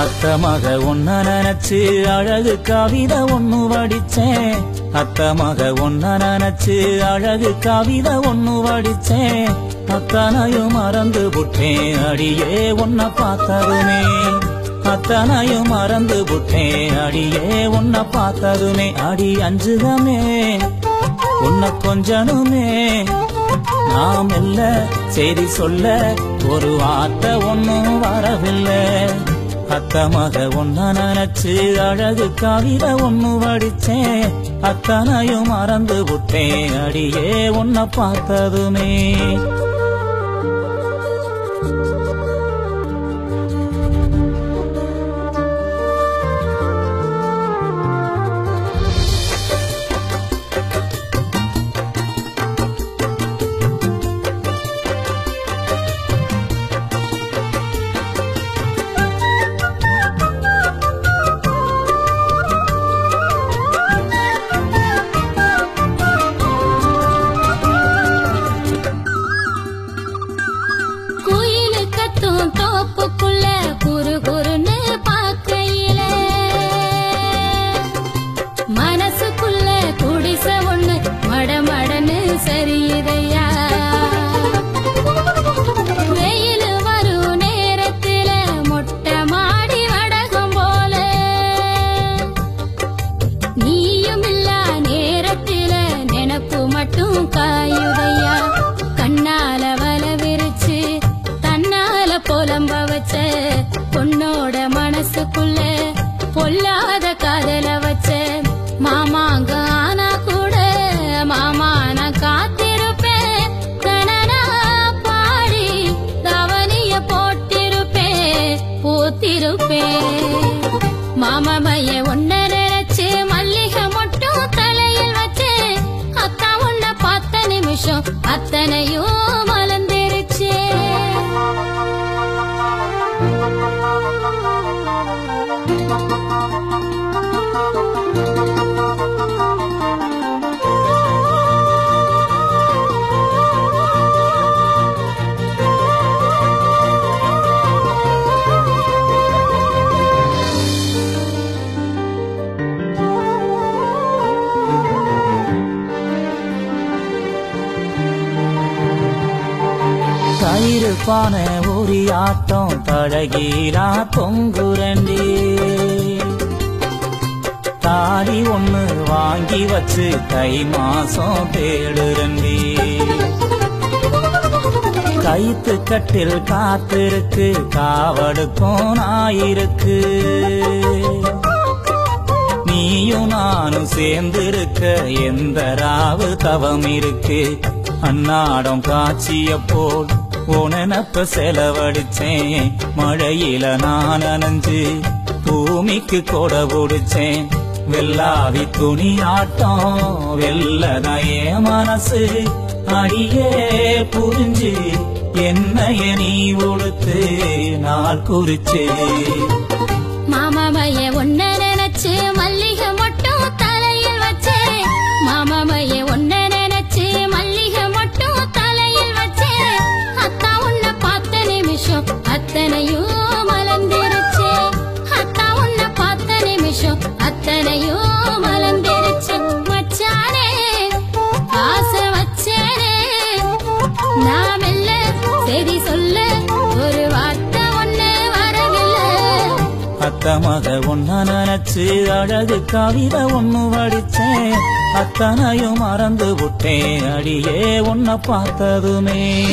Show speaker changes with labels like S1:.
S1: அத்த மக ஒன்ன நினைச்சு அழகு கவிதை ஒண்ணு வடிச்சேன். அத்த மக ஒன்ன நினைச்சு அழகு கவிதை ஒண்ணு வடிச்சேன். அத்தனையும் மறந்து புட்டேன் அடியே உன்னை பார்த்ததுமே. அத்தனையும் மறந்து புட்டேன் அடியே உன்னை பார்த்ததுமே. அடி அஞ்சுதமே உன்னை கொஞ்சனுமே. நாம் இல்ல செய்தி சொல்ல ஒரு வார்த்தை ஒன்னும் வரவில்லை. அத்தமாக ஒன்ன நினைச்சு அழகு காவிர ஒன்னு வடிச்சேன் அத்தனையும் மறந்து விட்டேன். அடியே உன்னை பார்த்ததுமே.
S2: குயிலு தோப்புக்குள்ள குறு குறுன்னு பார்க்கையில. மனசுக்குள்ள குடிச ஒண்ணு மடமடன்னு சரியுதையா வெயில் வரும் நேரத்துல மொட்டை மாடி வடகம் போல. நீயும் இல்லா நேரத்தில நினப்பு மட்டும் காயுதையா? பொல்லாத காதல வச்ச. மாமாங்க ஆனா கூட மாமா நான் காத்திருப்பேன் கணனா பாடி தவனிய போட்டிருப்பேன் பூத்திருப்பேன் மாமா பைய ஒன்ன நினைச்சு மல்லிகை மட்டும் தலையில் வச்சு. அத்தா உன்ன பார்த்த நிமிஷம் அத்தனையும்
S1: கயிறு பானை ஊறி ஆட்டம் தழகீரா பொங்குரண்டி. தாலி ஒண்ணு வாங்கி வச்சு கை மாசம் தேடுரண்டி கைத்து கட்டில் காத்திருக்கு காவடுக்கும் நாயிருக்கு. நீயும் நானும் சேர்ந்திருக்க எந்த ராவு தவம் இருக்கு? அன்னாடம் காட்சிய போல் உனப்ப செலவடிச்சேன் மழையில நான் நனைஞ்சு பூமிக்கு கொட பிடிச்சேன். வெள்ளாவி துணி ஆட்டம் வெள்ளதையே மனசு அடியே புரிஞ்சு என்னைய நீ உடுத்து நாள் குறிச்சு.
S2: அத்தமத ஒன்ன நினைச்சு
S1: அழகு கவிதை ஒன்னு வடிச்சேன். அத்தனையும் மறந்து விட்டேன். அடியே உன்னை பார்த்ததுமே.